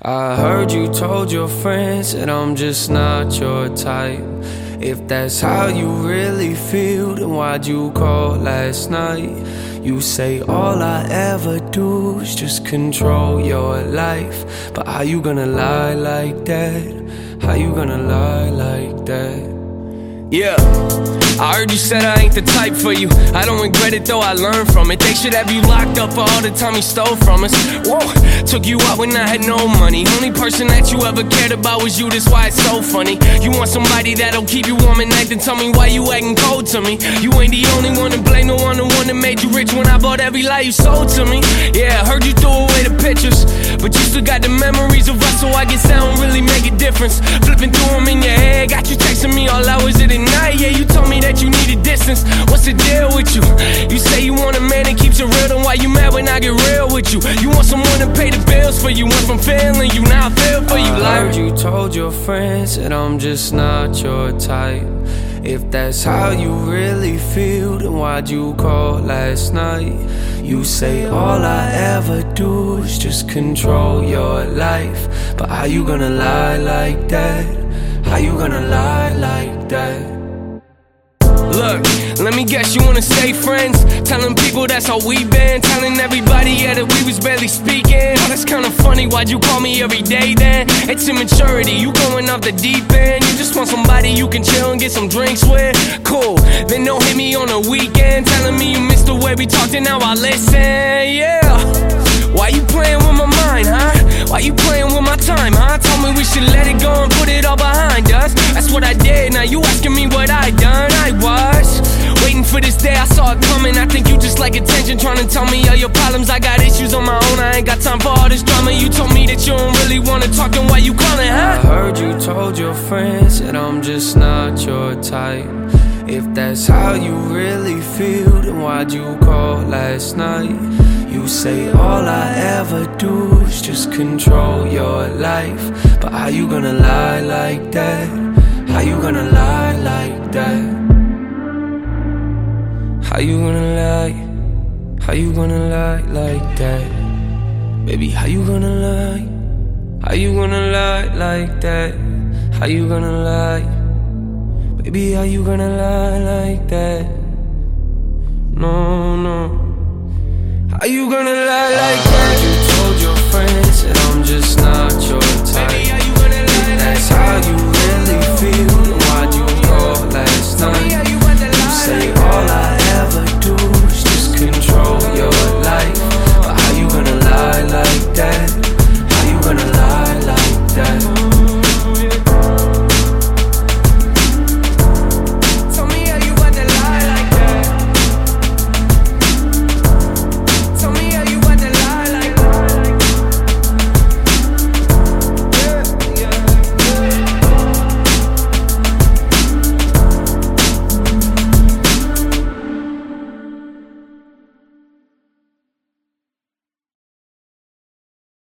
I heard you told your friends that I'm just not your type. If that's how you really feel, then why'd you call last night? You say all I ever do is just control your life. But how you gonna lie like that? How you gonna lie like that? Yeah. I heard you said I ain't the type for you. I don't regret it though, I learned from it. They should have you locked up for all the time you stole from us. Whoa, took you out when I had no money. Only person that you ever cared about was you, that's why it's so funny. You want somebody that'll keep you warm at night, then tell me why you acting cold to me. You ain't the only one to blame, the one the one that made you rich when I bought every lie you sold to me. Yeah, heard you threw away the pictures, but you still got the memories of us, so I guess that don't really make a difference. Flipping through them in your head, got you texting me all hours of the night. Yeah, you told me that you needed distance. What's the deal with you? You say you want a man that keeps it real, then why you mad when I get real with you? You want someone to pay the bills for you, went from failing you, now I feel for you. I heard you told your friends that I'm just not your type. If that's how you really feel, then why'd you call last night? You say all I ever do is just control your life. But how you gonna lie like that? How you gonna lie guess you wanna stay friends. Telling people that's how we been. Telling everybody, yeah, that we was barely speaking. That's kinda funny, why'd you call me every day then? It's immaturity, you going off the deep end. You just want somebody you can chill and get some drinks with. Cool, then don't hit me on the weekend. Telling me you missed the way we talked and now I listen, yeah. Why you playing with my mind, huh? Why you playing with my time, coming. I think you just like attention, trying to tell me all your problems. I got issues on my own, I ain't got time for all this drama. You told me that you don't really wanna talk, and why you calling, huh? I heard you told your friends that I'm just not your type. If that's how you really feel, then why'd you call last night? You say all I ever do is just control your life. But how you gonna lie like that? How you gonna lie like that? How you gonna lie? How you gonna lie like that? Baby, how you gonna lie? How you gonna lie like that? How you gonna lie? Baby, how you gonna lie like that?